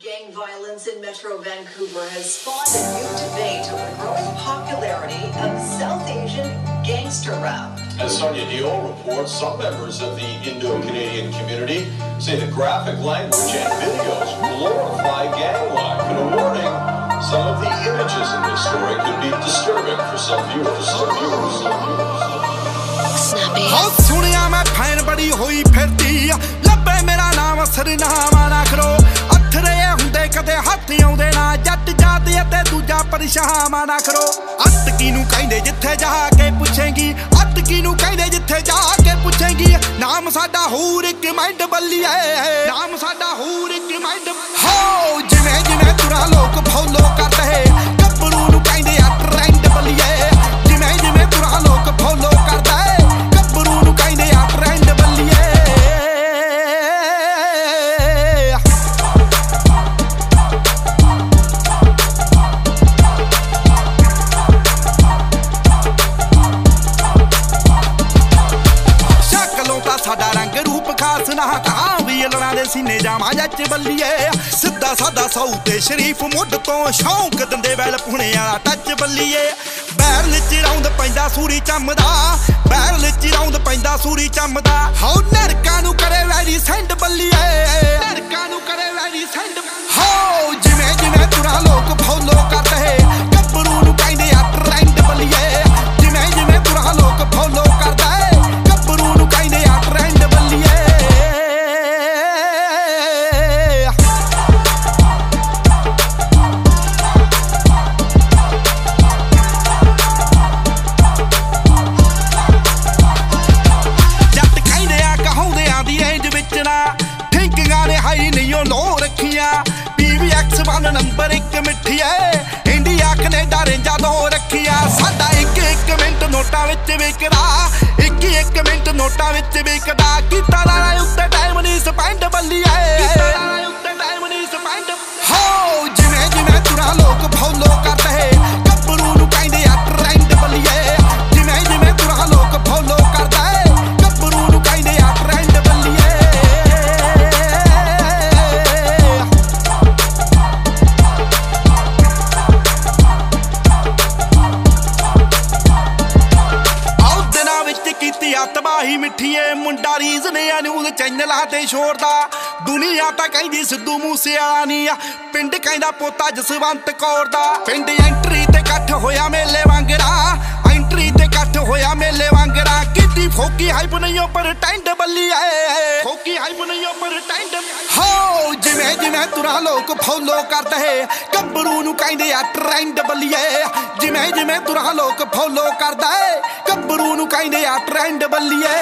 Gang violence in Metro Vancouver has spawned a new debate over the growing popularity of South Asian gangster rap. As Sonia Diol reports, some members of the Indo-Canadian community say the graphic language and videos glorify gang life. And a warning, some of the images in this story could be disturbing for some viewers. Some viewers. Some viewers. Snappy. ਅਤੇ ਨਾ ਕਰੋ। ਅੱਤ ਕੀ ਨੂੰ ਕਹਿੰਦੇ ਜਿੱਥੇ ਜਾ ਕੇ ਪੁੱਛੇਗੀ। ਅੱਤ ਕੀ ਨੂੰ ਕਹਿੰਦੇ ਜਿੱਥੇ ਜਾ ਕੇ ਪੁੱਛੇਗੀ। ਨਾਮ ਸਾਡਾ ਹੂਰ ਇੱਕ ਮੈਂਡ ਬੱਲੀਏ ਨਾਮ ਸਾਡਾ ਹੂਰ ਇੱਕ ਮੈਂਡ ਹੋ, ਜਿਵੇਂ ਜਿਵੇਂ ਤੁਰਾ ਲੋਕ ਫੋਲੋ ਕਰਦੇ ਨਾ ਕਾਂ ਵੀ ਲੜਾਂ ਦੇ ਸੀਨੇ ਜਾਵਾਂ ਜੱਜ ਬੱਲੀਏ ਸਿੱਧਾ ਸਾਦਾ ਸੌ ਤੇ ਸ਼ਰੀਫ ਮੁੱਢ ਤੋਂ ਸ਼ੌਂਕ ਦਿੰਦੇ ਵੈਲ ਪੁਣੇ ਵਾਲਾ ਟੱਚ ਬੱਲੀਏ। ਬੈਰਲ ਚ ਰੌਂਦ ਪੈਂਦਾ ਸੂਰੀ ਚੰਮਦਾ ਬੈਰਲ ਚ ਰੌਂਦ ਪੈਂਦਾ ਸੂਰੀ ਚੰਮਦਾ। ਹਉ ਨਰਕਾਂ ਨੂੰ ਕਰੇ ਵੈਰੀ ਸੈਂਡ ਬੱਲੀਏ। ਨਰਕਾਂ ਦੀ ਇੰਜ ਵਿੱਚ ਨਹੀਂ ਉਹ ਲੋ ਰੱਖੀਆਂ। ਪੀਵੀਐਕਸ ਵਨ ਨੰਬਰ 1 ਮਿੱਠੀਏ ਇੰਡੀਆ ਕੈਨੇਡਾ ਰੇਂਜਾ ਦੋ ਰੱਖੀਆਂ। ਸਾਡਾ ਇੱਕ ਇੱਕ ਮਿੰਟ ਨੋਟਾਂ ਵਿੱਚ ਵਿਕਦਾ ਇੱਕ ਇੱਕ ਮਿੰਟ ਨੋਟਾਂ ਵਿੱਚ ਵਿਕਦਾ ਕੀਤਾ ਲਾਲਾ ਉੱਤੇ ਟਾਈਮ ਨਹੀਂ ਸਪੈਂਡ ਬੱਲੀਏ। ਕੀਤਾ ਲਾਲਾ ਆ ਤਬਾਹੀ ਮਿੱਠੀਏ, ਮੁੰਡਾ ਰੀਜ਼ ਆ ਨਿਊਜ਼ ਚੈਨਲਾਂ ਤੇ ਛੋੜਦਾ। ਦੁਨੀਆ ਤਾਂ ਕਹਿੰਦੀ ਸਿੱਧੂ ਮੂਸੇਵਾਲਾ ਨਹੀਂ ਆ ਪਿੰਡ ਕਹਿੰਦਾ ਪੋਤਾ ਜਸਵੰਤ ਕੌਰ ਦਾ ਪਿੰਡ ਐਂਟਰੀ ਤੇ ਇਕੱਠ ਹੋਇਆ ਮੇਲੇ ਵਾਂਗਰਾ, ਐਂਟਰੀ ਤੇ ਇਕੱਠ ਹੋਇਆ ਮੇਲੇ ਵਾਂਗਰਾ। ਕਿੱਡੀ ਫੋਕੀ ਹਾਈਪ ਨਹੀਂ ਉਹ ਪਰ ਟੈਂਡ ਬੱਲੀਏ, ਫੋਕੀ ਹਾਈਪ ਨਹੀਂ ਉਹ ਟੈਂਡ ਹੋ! ਤੁਰਾ ਲੋਕ ਫੋਲੋ ਕਰਦੇ ਗੱਭਰੂ ਨੂੰ ਕਹਿੰਦੇ ਆ ਟ੍ਰੈਂਡ ਬੱਲੀਏ। ਜਿਵੇਂ ਜਿਵੇਂ ਤੁਰਾ ਲੋਕ ਫੋਲੋ ਕਰਦਾ ਏ ਗੱਭਰੂ ਨੂੰ ਕਹਿੰਦੇ ਆ ਟ੍ਰੈਂਡ ਬੱਲੀਏ।